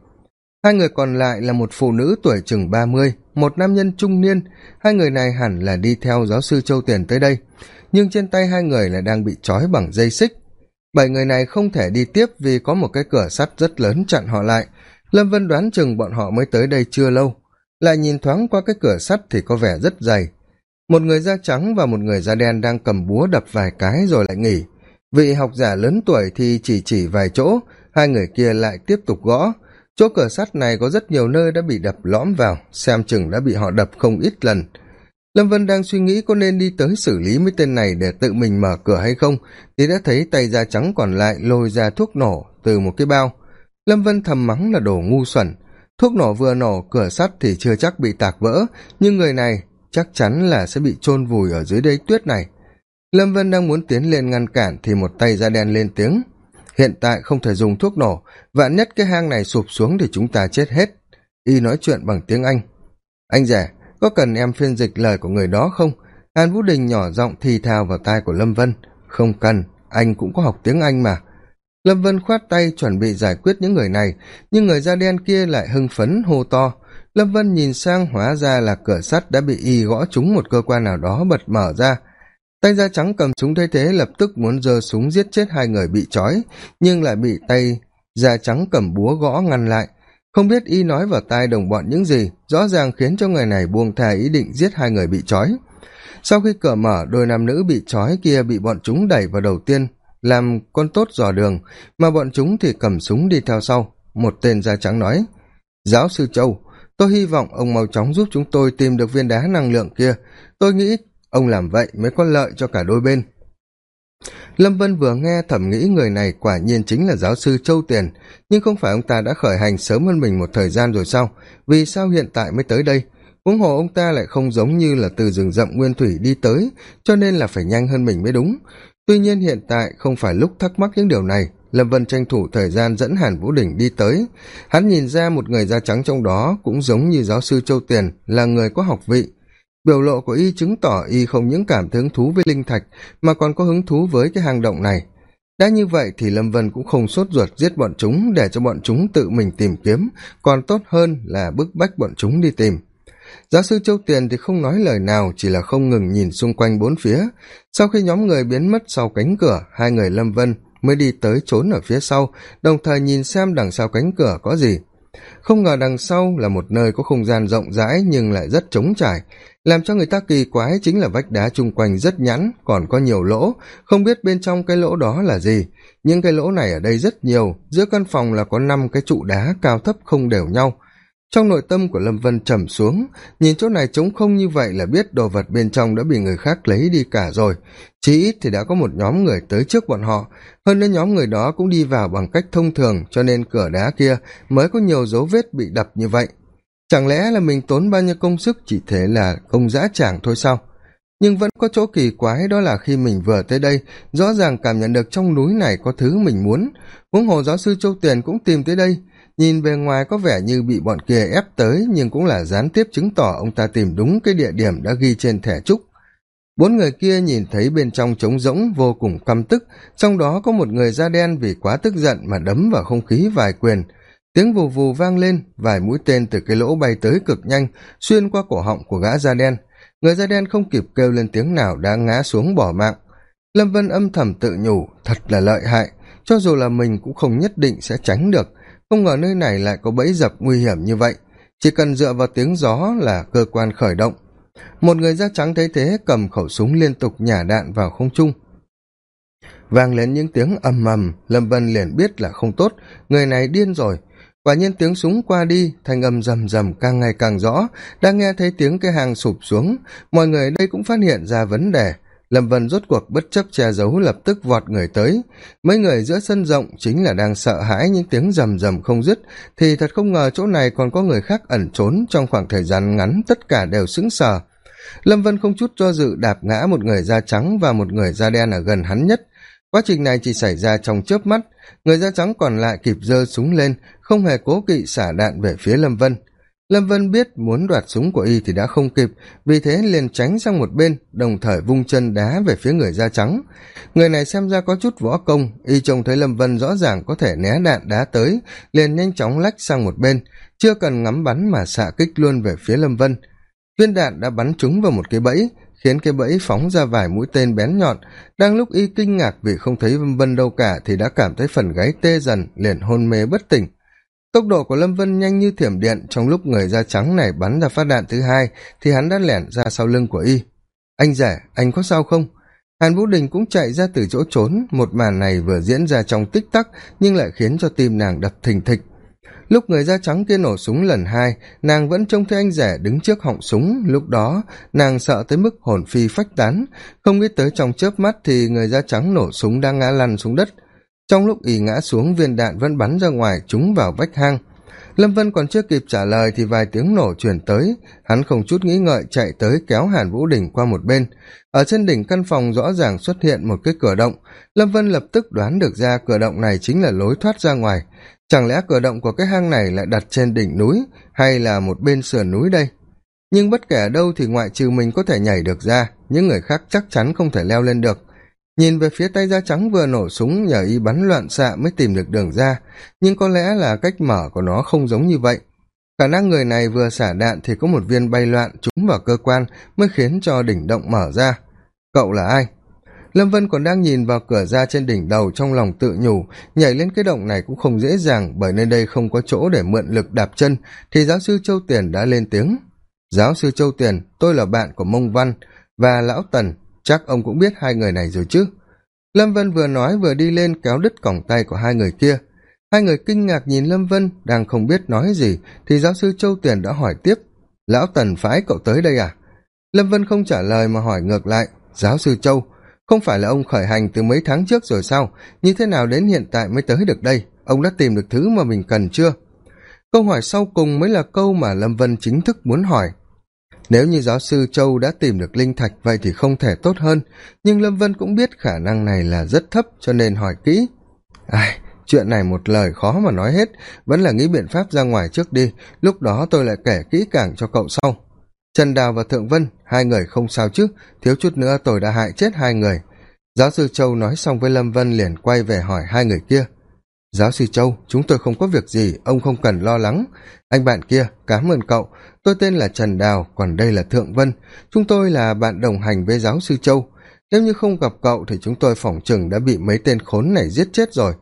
Hai người còn lại là một phụ nữ tuổi chừng ba mươi, một nam nhân trung niên. Hai người này hẳn là đi theo giáo sư châu tiền tới đây. Nhưng trên tay hai người lại đang bị trói bằng dây xích bảy người này không thể đi tiếp vì có một cái cửa sắt rất lớn chặn họ lại. Lâm vân đoán chừng bọn họ mới tới đây chưa lâu. Lại nhìn thoáng qua cái cửa sắt thì có vẻ rất dày. Một người da trắng và một người da đen đang cầm búa đập vài cái rồi lại nghỉ. Vị học giả lớn tuổi thì chỉ chỉ vài chỗ, hai người kia lại tiếp tục gõ. Chỗ cửa sắt này có rất nhiều nơi đã bị đập lõm vào, xem chừng đã bị họ đập không ít lần lâm vân đang suy nghĩ có nên đi tới xử lý mấy tên này để tự mình mở cửa hay không, thì đã thấy tay da trắng còn lại lôi ra thuốc nổ từ một cái bao. Lâm vân thầm mắng là đồ ngu xuẩn. Thuốc nổ vừa nổ, cửa sắt thì chưa chắc bị tạc vỡ, nhưng người này chắc chắn là sẽ bị chôn vùi ở dưới đây tuyết này. Lâm vân đang muốn tiến lên ngăn cản thì một tay da đen lên tiếng. Hiện tại không thể dùng thuốc nổ, vạn nhất cái hang này sụp xuống thì chúng ta chết hết. Y nói chuyện bằng tiếng anh. Anh rẻ có cần em phiên dịch lời của người đó không? Hàn vũ đình nhỏ giọng thì thào vào tai của lâm vân. Không cần, anh cũng có học tiếng anh mà. Lâm vân khoát tay chuẩn bị giải quyết những người này, nhưng người da đen kia lại hưng phấn, hô to. Lâm vân nhìn sang, hóa ra là cửa sắt đã bị y gõ trúng một cơ quan nào đó bật mở ra. Tay da trắng cầm súng thay thế lập tức muốn giơ súng giết chết hai người bị trói, nhưng lại bị tay da trắng cầm búa gõ ngăn lại không biết y nói vào tai đồng bọn những gì, rõ ràng khiến cho người này buông thà ý định giết hai người bị trói. Sau khi cửa mở, đôi nam nữ bị trói kia bị bọn chúng đẩy vào đầu tiên, làm con tốt dò đường, mà bọn chúng thì cầm súng đi theo sau. Một tên da trắng nói, giáo sư châu, tôi hy vọng ông mau chóng giúp chúng tôi tìm được viên đá năng lượng kia. Tôi nghĩ ông làm vậy mới có lợi cho cả đôi bên lâm vân vừa nghe thẩm nghĩ người này quả nhiên chính là giáo sư châu tiền. Nhưng không phải ông ta đã khởi hành sớm hơn mình một thời gian rồi sao? Vì sao hiện tại mới tới đây? Huống hồ ông ta lại không giống như là từ rừng rậm nguyên thủy đi tới, cho nên là phải nhanh hơn mình mới đúng. Tuy nhiên hiện tại không phải lúc thắc mắc những điều này. Lâm vân tranh thủ thời gian dẫn hàn vũ đình đi tới. Hắn nhìn ra một người da trắng trong đó cũng giống như giáo sư châu tiền, là người có học vị biểu lộ của y chứng tỏ y không những cảm thấy hứng thú với linh thạch, mà còn có hứng thú với cái hang động này. Đã như vậy thì lâm vân cũng không sốt ruột giết bọn chúng để cho bọn chúng tự mình tìm kiếm, còn tốt hơn là bức bách bọn chúng đi tìm. Giáo sư châu tiền thì không nói lời nào, chỉ là không ngừng nhìn xung quanh bốn phía. Sau khi nhóm người biến mất sau cánh cửa, hai người lâm vân mới đi tới trốn ở phía sau, đồng thời nhìn xem đằng sau cánh cửa có gì. Không ngờ đằng sau là một nơi có không gian rộng rãi nhưng lại rất trống trải làm cho người ta kỳ quái chính là vách đá chung quanh rất nhẵn, còn có nhiều lỗ. Không biết bên trong cái lỗ đó là gì. Những cái lỗ này ở đây rất nhiều. Giữa căn phòng là có năm cái trụ đá cao thấp không đều nhau. Trong nội tâm của lâm vân trầm xuống. Nhìn chỗ này trống không như vậy là biết đồ vật bên trong đã bị người khác lấy đi cả rồi. Chỉ ít thì đã có một nhóm người tới trước bọn họ. Hơn nữa nhóm người đó cũng đi vào bằng cách thông thường, cho nên cửa đá kia mới có nhiều dấu vết bị đập như vậy chẳng lẽ là mình tốn bao nhiêu công sức chỉ thế là công dã tràng thôi sao? Nhưng vẫn có chỗ kỳ quái đó là khi mình vừa tới đây, rõ ràng cảm nhận được trong núi này có thứ mình muốn. Huống hồ giáo sư châu tiền cũng tìm tới đây, nhìn bề ngoài có vẻ như bị bọn kia ép tới, nhưng cũng là gián tiếp chứng tỏ ông ta tìm đúng cái địa điểm đã ghi trên thẻ trúc bốn người kia nhìn thấy bên trong trống rỗng vô cùng căm tức, trong đó có một người da đen vì quá tức giận mà đấm vào không khí vài quyền tiếng vù vù vang lên, vài mũi tên từ cái lỗ bay tới cực nhanh, xuyên qua cổ họng của gã da đen. Người da đen không kịp kêu lên tiếng nào đã ngã xuống bỏ mạng. Lâm vân âm thầm tự nhủ, thật là lợi hại. Cho dù là mình cũng không nhất định sẽ tránh được. Không ngờ nơi này lại có bẫy dập nguy hiểm như vậy. Chỉ cần dựa vào tiếng gió là cơ quan khởi động. Một người da trắng thấy thế cầm khẩu súng liên tục nhả đạn vào không trung. Vang lên những tiếng ầm ầm, lâm vân liền biết là không tốt. Người này điên rồi quả nhiên tiếng súng qua đi, thanh âm rầm rầm càng ngày càng rõ. Đang nghe thấy tiếng cái hàng sụp xuống, mọi người đây cũng phát hiện ra vấn đề. Lâm vân rốt cuộc bất chấp che giấu lập tức vọt người tới. Mấy người giữa sân rộng chính là đang sợ hãi những tiếng rầm rầm không dứt. Thì thật không ngờ chỗ này còn có người khác ẩn trốn trong khoảng thời gian ngắn, tất cả đều sững sờ. Lâm vân không chút do dự đạp ngã một người da trắng và một người da đen ở gần hắn nhất. Quá trình này chỉ xảy ra trong chớp mắt người da trắng còn lại kịp giơ súng lên, không hề cố kỵ xả đạn về phía lâm vân. Lâm vân biết muốn đoạt súng của y thì đã không kịp, vì thế liền tránh sang một bên, đồng thời vung chân đá về phía người da trắng. Người này xem ra có chút võ công, y trông thấy lâm vân rõ ràng có thể né đạn đá tới, liền nhanh chóng lách sang một bên, chưa cần ngắm bắn mà xạ kích luôn về phía lâm vân. Viên đạn đã bắn trúng vào một cái bẫy khiến cái bẫy phóng ra vài mũi tên bén nhọn. Đang lúc y kinh ngạc vì không thấy lâm vân đâu cả, thì đã cảm thấy phần gáy tê dần, liền hôn mê bất tỉnh. Tốc độ của lâm vân nhanh như thiểm điện, trong lúc người da trắng này bắn ra phát đạn thứ hai, thì hắn đã lẻn ra sau lưng của y. Anh rẻ anh có sao không? Hàn vũ đình cũng chạy ra từ chỗ trốn, một màn này vừa diễn ra trong tích tắc, nhưng lại khiến cho tim nàng đập thình thịch lúc người da trắng kia nổ súng lần hai, nàng vẫn trông thấy anh rẻ đứng trước họng súng. Lúc đó, nàng sợ tới mức hồn phi phách tán. Không nghĩ tới trong chớp mắt thì người da trắng nổ súng đang ngã lăn xuống đất. Trong lúc ì ngã xuống, viên đạn vẫn bắn ra ngoài, trúng vào vách hang lâm vân còn chưa kịp trả lời thì vài tiếng nổ chuyển tới. Hắn không chút nghĩ ngợi chạy tới kéo hàn vũ đình qua một bên. Ở trên đỉnh căn phòng rõ ràng xuất hiện một cái cửa động. Lâm vân lập tức đoán được ra cửa động này chính là lối thoát ra ngoài. Chẳng lẽ cửa động của cái hang này lại đặt trên đỉnh núi hay là một bên sườn núi đây? Nhưng bất kể ở đâu thì ngoại trừ mình có thể nhảy được ra, những người khác chắc chắn không thể leo lên được nhìn về phía tay da trắng vừa nổ súng nhờ y bắn loạn xạ mới tìm được đường ra. Nhưng có lẽ là cách mở của nó không giống như vậy. Khả năng người này vừa xả đạn thì có một viên bay loạn trúng vào cơ quan mới khiến cho đỉnh động mở ra. Cậu là ai? Lâm vân còn đang nhìn vào cửa ra trên đỉnh đầu trong lòng tự nhủ. Nhảy lên cái động này cũng không dễ dàng, bởi nơi đây không có chỗ để mượn lực đạp chân, thì giáo sư châu tiền đã lên tiếng. Giáo sư châu tiền, tôi là bạn của mông văn và lão tần chắc ông cũng biết hai người này rồi chứ. Lâm vân vừa nói vừa đi lên kéo đứt còng tay của hai người kia. Hai người kinh ngạc nhìn lâm vân đang không biết nói gì thì giáo sư châu Tuyền đã hỏi tiếp, lão tần phái cậu tới đây à? Lâm vân không trả lời mà hỏi ngược lại, giáo sư châu, không phải là ông khởi hành từ mấy tháng trước rồi sao? Như thế nào đến hiện tại mới tới được đây? Ông đã tìm được thứ mà mình cần chưa? Câu hỏi sau cùng mới là câu mà lâm vân chính thức muốn hỏi nếu như giáo sư châu đã tìm được linh thạch vậy thì không thể tốt hơn. Nhưng lâm vân cũng biết khả năng này là rất thấp cho nên hỏi kỹ. Ai, chuyện này một lời khó mà nói hết. Vẫn là nghĩ biện pháp ra ngoài trước đi. Lúc đó tôi lại kể kỹ càng cho cậu sau. Trần đào và thượng vân, hai người không sao chứ? Thiếu chút nữa tôi đã hại chết hai người. Giáo sư châu nói xong với lâm vân liền quay về hỏi hai người kia giáo sư châu, chúng tôi không có việc gì, ông không cần lo lắng. Anh bạn kia cám ơn cậu. Tôi tên là trần đào, còn đây là thượng vân. Chúng tôi là bạn đồng hành với giáo sư châu. Nếu như không gặp cậu thì chúng tôi phỏng chừng đã bị mấy tên khốn này giết chết rồi.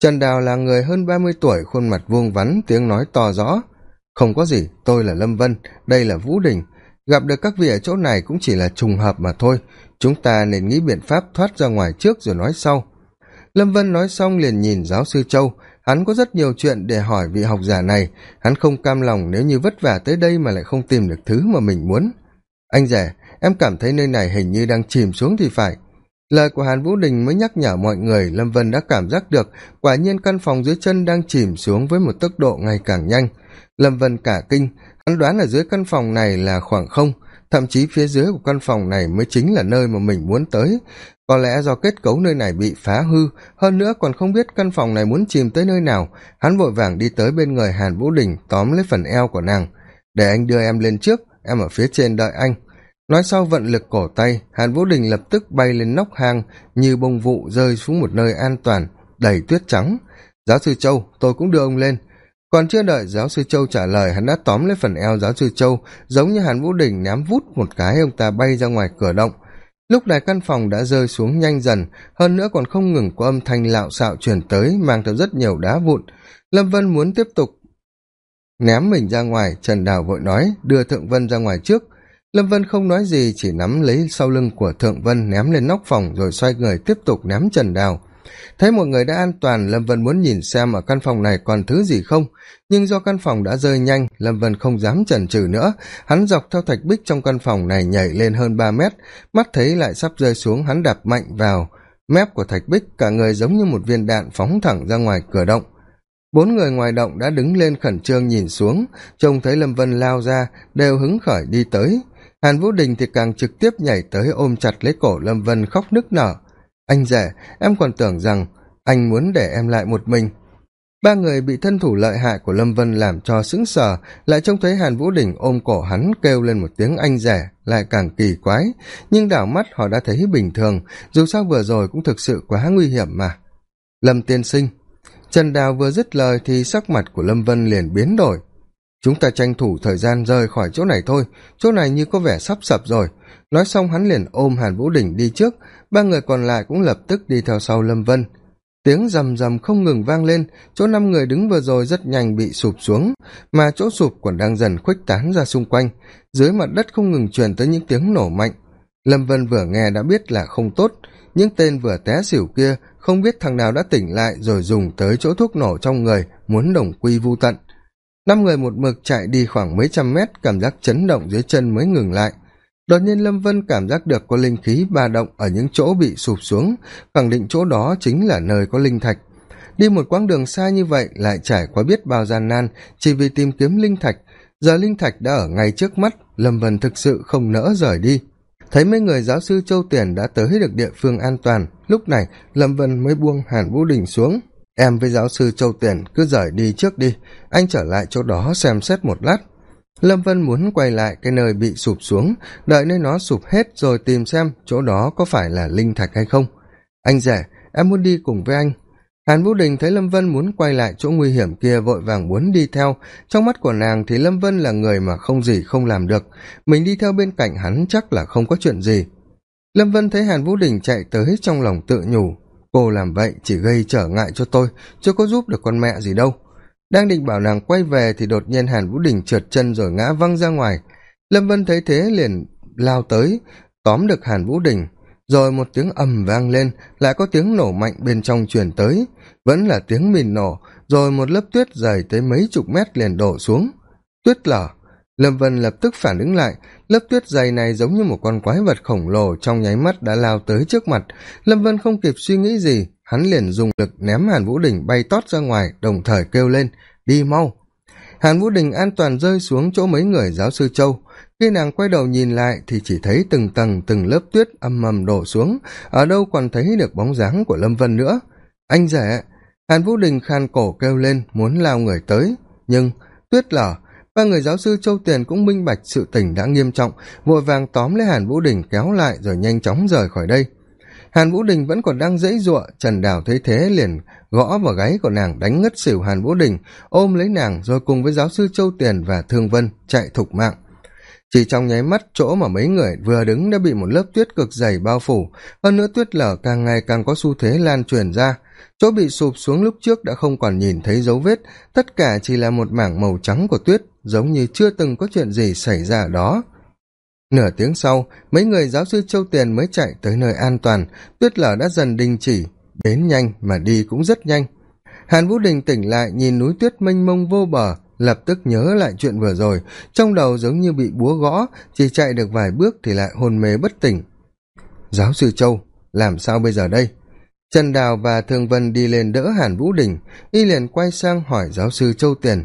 Trần đào là người hơn ba mươi tuổi, khuôn mặt vuông vắn, tiếng nói to rõ. Không có gì, tôi là lâm vân, đây là vũ đình. Gặp được các vị ở chỗ này cũng chỉ là trùng hợp mà thôi. Chúng ta nên nghĩ biện pháp thoát ra ngoài trước rồi nói sau lâm vân nói xong liền nhìn giáo sư châu. Hắn có rất nhiều chuyện để hỏi vị học giả này. Hắn không cam lòng nếu như vất vả tới đây mà lại không tìm được thứ mà mình muốn. Anh rể, em cảm thấy nơi này hình như đang chìm xuống thì phải. Lời của hàn vũ đình mới nhắc nhở mọi người, lâm vân đã cảm giác được quả nhiên căn phòng dưới chân đang chìm xuống với một tốc độ ngày càng nhanh. Lâm vân cả kinh, hắn đoán ở dưới căn phòng này là khoảng không, thậm chí phía dưới của căn phòng này mới chính là nơi mà mình muốn tới có lẽ do kết cấu nơi này bị phá hư, hơn nữa còn không biết căn phòng này muốn chìm tới nơi nào. Hắn vội vàng đi tới bên người hàn vũ đình, tóm lấy phần eo của nàng. Để anh đưa em lên trước, em ở phía trên đợi anh. Nói sau vận lực cổ tay, hàn vũ đình lập tức bay lên nóc hang, như bông vụ rơi xuống một nơi an toàn, đầy tuyết trắng. Giáo sư châu, tôi cũng đưa ông lên. Còn chưa đợi giáo sư châu trả lời, hắn đã tóm lấy phần eo giáo sư châu, giống như hàn vũ đình ném vút một cái, ông ta bay ra ngoài cửa động lúc này căn phòng đã rơi xuống nhanh dần, hơn nữa còn không ngừng có âm thanh lạo xạo chuyển tới, mang theo rất nhiều đá vụn. Lâm vân muốn tiếp tục ném mình ra ngoài, trần đào vội nói, đưa thượng vân ra ngoài trước. Lâm vân không nói gì, chỉ nắm lấy sau lưng của thượng vân, ném lên nóc phòng, rồi xoay người tiếp tục ném trần đào thấy mọi người đã an toàn, lâm vân muốn nhìn xem ở căn phòng này còn thứ gì không. Nhưng do căn phòng đã rơi nhanh, lâm vân không dám chần chừ nữa. Hắn dọc theo thạch bích trong căn phòng này nhảy lên hơn ba mét. Mắt thấy lại sắp rơi xuống, hắn đạp mạnh vào mép của thạch bích, cả người giống như một viên đạn phóng thẳng ra ngoài cửa động. Bốn người ngoài động đã đứng lên khẩn trương nhìn xuống. Trông thấy lâm vân lao ra, đều hứng khởi đi tới. Hàn vũ đình thì càng trực tiếp nhảy tới ôm chặt lấy cổ lâm vân khóc nức nở anh rể, em còn tưởng rằng anh muốn để em lại một mình. Ba người bị thân thủ lợi hại của lâm vân làm cho sững sờ, lại trông thấy hàn vũ đình ôm cổ hắn kêu lên một tiếng anh rẻ lại càng kỳ quái. Nhưng đảo mắt họ đã thấy bình thường, dù sao vừa rồi cũng thực sự quá nguy hiểm mà. Lâm tiên sinh, trần đào vừa dứt lời thì sắc mặt của lâm vân liền biến đổi chúng ta tranh thủ thời gian rời khỏi chỗ này thôi. Chỗ này như có vẻ sắp sập rồi. Nói xong hắn liền ôm hàn vũ đình đi trước. Ba người còn lại cũng lập tức đi theo sau lâm vân. Tiếng rầm rầm không ngừng vang lên. Chỗ năm người đứng vừa rồi rất nhanh bị sụp xuống, mà chỗ sụp còn đang dần khuếch tán ra xung quanh. Dưới mặt đất không ngừng truyền tới những tiếng nổ mạnh. Lâm vân vừa nghe đã biết là không tốt. Những tên vừa té xỉu kia không biết thằng nào đã tỉnh lại rồi dùng tới chỗ thuốc nổ trong người, muốn đồng quy vu tận năm người một mực chạy đi khoảng mấy trăm mét, cảm giác chấn động dưới chân mới ngừng lại. Đột nhiên lâm vân cảm giác được có linh khí ba động ở những chỗ bị sụp xuống, khẳng định chỗ đó chính là nơi có linh thạch. Đi một quãng đường xa như vậy lại trải qua biết bao gian nan, chỉ vì tìm kiếm linh thạch. Giờ linh thạch đã ở ngay trước mắt, lâm vân thực sự không nỡ rời đi. Thấy mấy người giáo sư châu tiền đã tới được địa phương an toàn, lúc này lâm vân mới buông hàn vũ đình xuống em với giáo sư châu tiền cứ rời đi trước đi. Anh trở lại chỗ đó xem xét một lát. Lâm vân muốn quay lại cái nơi bị sụp xuống, đợi nơi nó sụp hết rồi tìm xem chỗ đó có phải là linh thạch hay không. Anh rể em muốn đi cùng với anh. Hàn vũ đình thấy lâm vân muốn quay lại chỗ nguy hiểm kia vội vàng muốn đi theo. Trong mắt của nàng thì lâm vân là người mà không gì không làm được. Mình đi theo bên cạnh hắn chắc là không có chuyện gì. Lâm vân thấy hàn vũ đình chạy tới trong lòng tự nhủ cô làm vậy chỉ gây trở ngại cho tôi chứ có giúp được con mẹ gì đâu. Đang định bảo nàng quay về thì đột nhiên hàn vũ đình trượt chân rồi ngã văng ra ngoài. Lâm vân thấy thế liền lao tới, tóm được hàn vũ đình. Rồi một tiếng ầm vang lên, lại có tiếng nổ mạnh bên trong truyền tới. Vẫn là tiếng mìn nổ, rồi một lớp tuyết dày tới mấy chục mét liền đổ xuống. Tuyết lở lâm vân lập tức phản ứng lại. Lớp tuyết dày này giống như một con quái vật khổng lồ trong nháy mắt đã lao tới trước mặt. Lâm vân không kịp suy nghĩ gì, hắn liền dùng lực ném hàn vũ đình bay tót ra ngoài, đồng thời kêu lên, đi mau. Hàn vũ đình an toàn rơi xuống chỗ mấy người giáo sư châu. Khi nàng quay đầu nhìn lại thì chỉ thấy từng tầng, từng lớp tuyết âm mầm đổ xuống. Ở đâu còn thấy được bóng dáng của lâm vân nữa? Anh rể. Hàn vũ đình khan cổ kêu lên, muốn lao người tới. Nhưng tuyết lở ba người giáo sư châu tiền cũng minh bạch sự tình đã nghiêm trọng, vội vàng tóm lấy hàn vũ đình kéo lại rồi nhanh chóng rời khỏi đây. Hàn vũ đình vẫn còn đang dãy giụa, trần đào thấy thế liền gõ vào gáy của nàng đánh ngất xỉu hàn vũ đình, ôm lấy nàng rồi cùng với giáo sư châu tiền và thương vân chạy thục mạng chỉ trong nháy mắt, chỗ mà mấy người vừa đứng đã bị một lớp tuyết cực dày bao phủ. Hơn nữa tuyết lở càng ngày càng có xu thế lan truyền ra. Chỗ bị sụp xuống lúc trước đã không còn nhìn thấy dấu vết. Tất cả chỉ là một mảng màu trắng của tuyết, giống như chưa từng có chuyện gì xảy ra ở đó. Nửa tiếng sau, mấy người giáo sư châu tiền mới chạy tới nơi an toàn. Tuyết lở đã dần đình chỉ, đến nhanh mà đi cũng rất nhanh. Hàn vũ đình tỉnh lại, nhìn núi tuyết mênh mông vô bờ lập tức nhớ lại chuyện vừa rồi. Trong đầu giống như bị búa gõ, chỉ chạy được vài bước thì lại hôn mê bất tỉnh. Giáo sư châu, làm sao bây giờ đây? Trần đào và thương vân đi lên đỡ hàn vũ đình, y liền quay sang hỏi giáo sư châu tiền.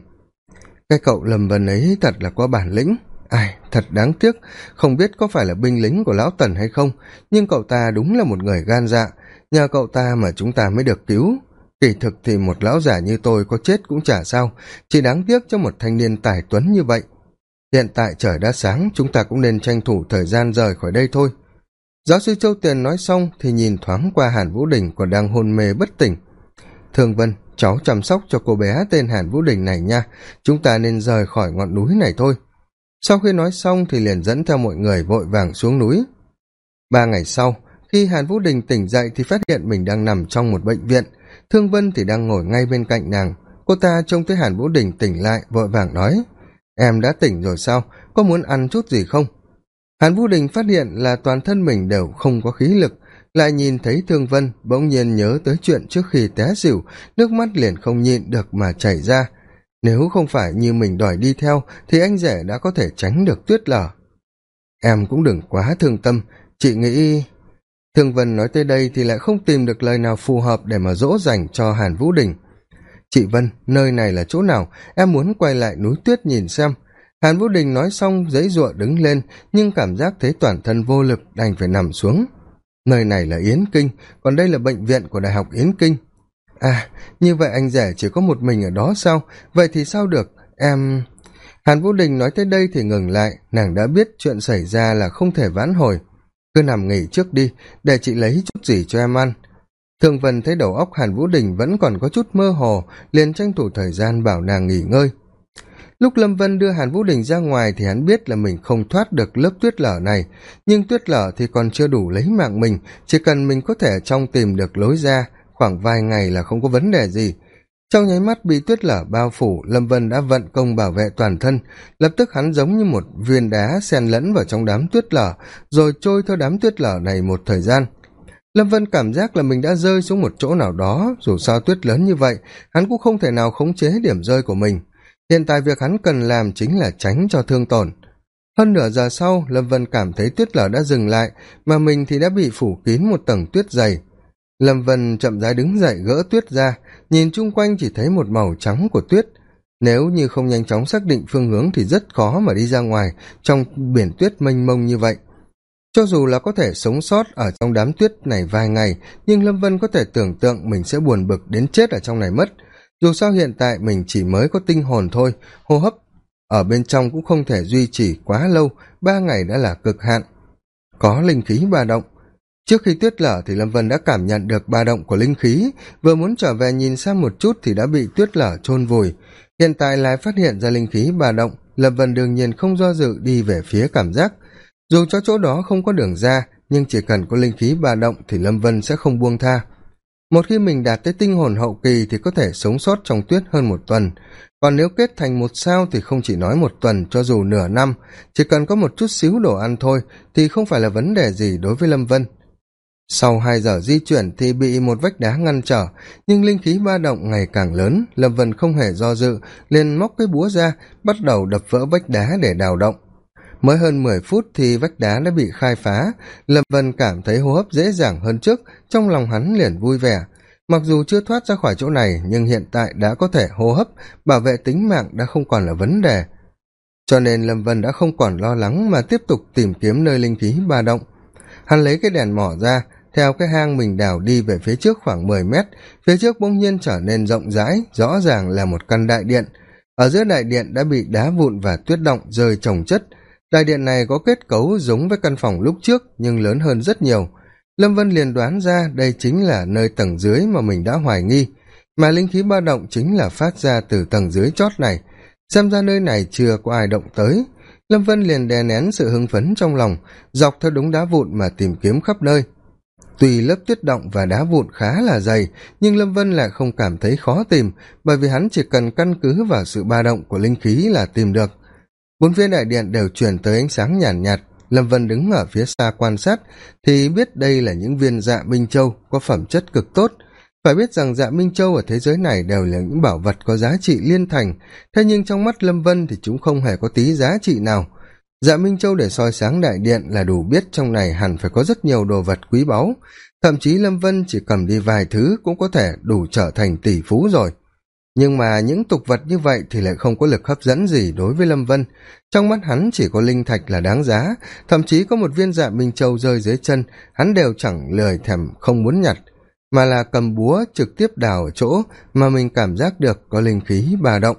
Cái cậu lầm vần ấy thật là có bản lĩnh. Ai, thật đáng tiếc. Không biết có phải là binh lính của lão tần hay không, nhưng cậu ta đúng là một người gan dạ. Nhờ cậu ta mà chúng ta mới được cứu kỳ thực thì một lão giả như tôi có chết cũng chả sao, chỉ đáng tiếc cho một thanh niên tài tuấn như vậy. Hiện tại trời đã sáng, chúng ta cũng nên tranh thủ thời gian rời khỏi đây thôi. Giáo sư châu tiền nói xong thì nhìn thoáng qua hàn vũ đình còn đang hôn mê bất tỉnh. Thương vân, cháu chăm sóc cho cô bé tên hàn vũ đình này nha, chúng ta nên rời khỏi ngọn núi này thôi. Sau khi nói xong thì liền dẫn theo mọi người vội vàng xuống núi. Ba ngày sau, khi hàn vũ đình tỉnh dậy thì phát hiện mình đang nằm trong một bệnh viện thương vân thì đang ngồi ngay bên cạnh nàng. Cô ta trông thấy hàn vũ đình tỉnh lại, vội vàng nói, em đã tỉnh rồi sao? Có muốn ăn chút gì không? Hàn vũ đình phát hiện là toàn thân mình đều không có khí lực, lại nhìn thấy thương vân, bỗng nhiên nhớ tới chuyện trước khi té xỉu, nước mắt liền không nhịn được mà chảy ra. Nếu không phải như mình đòi đi theo, thì anh rể đã có thể tránh được tuyết lở. Em cũng đừng quá thương tâm, chị nghĩ thương vân nói tới đây thì lại không tìm được lời nào phù hợp để mà dỗ dành cho hàn vũ đình. Chị vân, nơi này là chỗ nào? Em muốn quay lại núi tuyết nhìn xem. Hàn vũ đình nói xong, giấy giụa đứng lên, nhưng cảm giác thấy toàn thân vô lực, đành phải nằm xuống. Nơi này là yến kinh, còn đây là bệnh viện của đại học yến kinh. À như vậy anh rể chỉ có một mình ở đó sao? Vậy thì sao được? Em hàn vũ đình nói tới đây thì ngừng lại, nàng đã biết chuyện xảy ra là không thể vãn hồi cứ nằm nghỉ trước đi, để chị lấy chút gì cho em ăn. Thường vân thấy đầu óc hàn vũ đình vẫn còn có chút mơ hồ, liền tranh thủ thời gian bảo nàng nghỉ ngơi. Lúc lâm vân đưa hàn vũ đình ra ngoài thì hắn biết là mình không thoát được lớp tuyết lở này, nhưng tuyết lở thì còn chưa đủ lấy mạng mình, chỉ cần mình có thể trong tìm được lối ra, khoảng vài ngày là không có vấn đề gì trong nháy mắt bị tuyết lở bao phủ, lâm vân đã vận công bảo vệ toàn thân. Lập tức hắn giống như một viên đá xen lẫn vào trong đám tuyết lở, rồi trôi theo đám tuyết lở này một thời gian. Lâm vân cảm giác là mình đã rơi xuống một chỗ nào đó, dù sao tuyết lớn như vậy, hắn cũng không thể nào khống chế điểm rơi của mình. Hiện tại việc hắn cần làm chính là tránh cho thương tổn. Hơn nửa giờ sau, lâm vân cảm thấy tuyết lở đã dừng lại, mà mình thì đã bị phủ kín một tầng tuyết dày lâm vân chậm rãi đứng dậy gỡ tuyết ra, nhìn chung quanh chỉ thấy một màu trắng của tuyết. Nếu như không nhanh chóng xác định phương hướng thì rất khó mà đi ra ngoài trong biển tuyết mênh mông như vậy. Cho dù là có thể sống sót ở trong đám tuyết này vài ngày, nhưng lâm vân có thể tưởng tượng mình sẽ buồn bực đến chết ở trong này mất. Dù sao hiện tại mình chỉ mới có tinh hồn thôi, hô hấp ở bên trong cũng không thể duy trì quá lâu, ba ngày đã là cực hạn. Có linh khí ba động trước khi tuyết lở thì lâm vân đã cảm nhận được ba động của linh khí. Vừa muốn trở về nhìn xem một chút thì đã bị tuyết lở chôn vùi. Hiện tại lại phát hiện ra linh khí ba động. Lâm vân đương nhiên không do dự đi về phía cảm giác. Dù cho chỗ đó không có đường ra, nhưng chỉ cần có linh khí ba động thì lâm vân sẽ không buông tha. Một khi mình đạt tới tinh hồn hậu kỳ thì có thể sống sót trong tuyết hơn một tuần. Còn nếu kết thành một sao thì không chỉ nói một tuần cho dù nửa năm, chỉ cần có một chút xíu đồ ăn thôi thì không phải là vấn đề gì đối với lâm vân sau hai giờ di chuyển thì bị một vách đá ngăn trở, nhưng linh khí ba động ngày càng lớn, lâm vân không hề do dự, liền móc cái búa ra, bắt đầu đập vỡ vách đá để đào động. Mới hơn mười phút thì vách đá đã bị khai phá, lâm vân cảm thấy hô hấp dễ dàng hơn trước, trong lòng hắn liền vui vẻ. Mặc dù chưa thoát ra khỏi chỗ này, nhưng hiện tại đã có thể hô hấp, bảo vệ tính mạng đã không còn là vấn đề. Cho nên lâm vân đã không còn lo lắng mà tiếp tục tìm kiếm nơi linh khí ba động. Hắn lấy cái đèn mỏ ra theo cái hang mình đào đi về phía trước khoảng mười mét, phía trước bỗng nhiên trở nên rộng rãi, rõ ràng là một căn đại điện. Ở giữa đại điện đã bị đá vụn và tuyết động rơi trồng chất. Đại điện này có kết cấu giống với căn phòng lúc trước, nhưng lớn hơn rất nhiều. Lâm vân liền đoán ra đây chính là nơi tầng dưới mà mình đã hoài nghi, mà linh khí ba động chính là phát ra từ tầng dưới chót này. Xem ra nơi này chưa có ai động tới. Lâm vân liền đè nén sự hưng phấn trong lòng, dọc theo đống đá vụn mà tìm kiếm khắp nơi tuy lớp tuyết động và đá vụn khá là dày nhưng lâm vân lại không cảm thấy khó tìm bởi vì hắn chỉ cần căn cứ vào sự ba động của linh khí là tìm được. Bốn phía đại điện đều chuyển tới ánh sáng nhàn nhạt, nhạt lâm vân đứng ở phía xa quan sát thì biết đây là những viên dạ minh châu có phẩm chất cực tốt. Phải biết rằng dạ minh châu ở thế giới này đều là những bảo vật có giá trị liên thành thế nhưng trong mắt lâm vân thì chúng không hề có tí giá trị nào dạ minh châu để soi sáng đại điện là đủ biết trong này hẳn phải có rất nhiều đồ vật quý báu. Thậm chí lâm vân chỉ cầm đi vài thứ cũng có thể đủ trở thành tỷ phú rồi. Nhưng mà những tục vật như vậy thì lại không có lực hấp dẫn gì đối với lâm vân. Trong mắt hắn chỉ có linh thạch là đáng giá. Thậm chí có một viên dạ minh châu rơi dưới chân, hắn đều chẳng lười thèm không muốn nhặt. Mà là cầm búa trực tiếp đào ở chỗ mà mình cảm giác được có linh khí bà động.